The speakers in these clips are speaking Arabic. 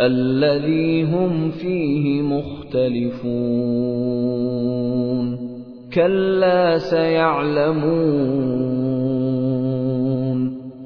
الذي هم فيه مختلفون. كلا سيعلمون.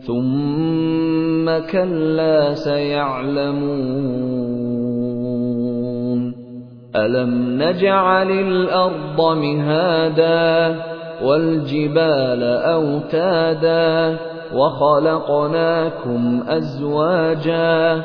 ثم كلا سيعلمون. ألم نجعل الأرض مهادا والجبال أوتادا وخلقناكم أزواجا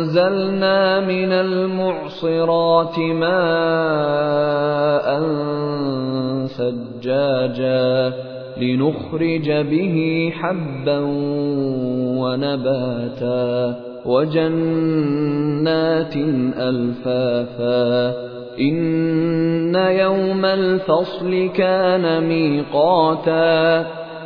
وأنزلنا من المعصرات ماء ثجاجا لنخرج به حبا ونباتا وجنات ألفافا إن يوم الفصل كان ميقاتا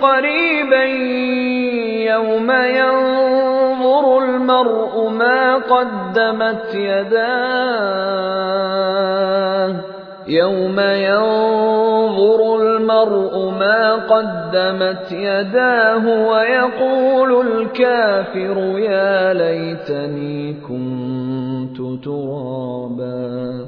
قريبا يوم ينظر المرء ما قدمت يداه. يوم ينظر المرء ما قدمت يداه ويقول الكافر يا ليتني كنت ترابا.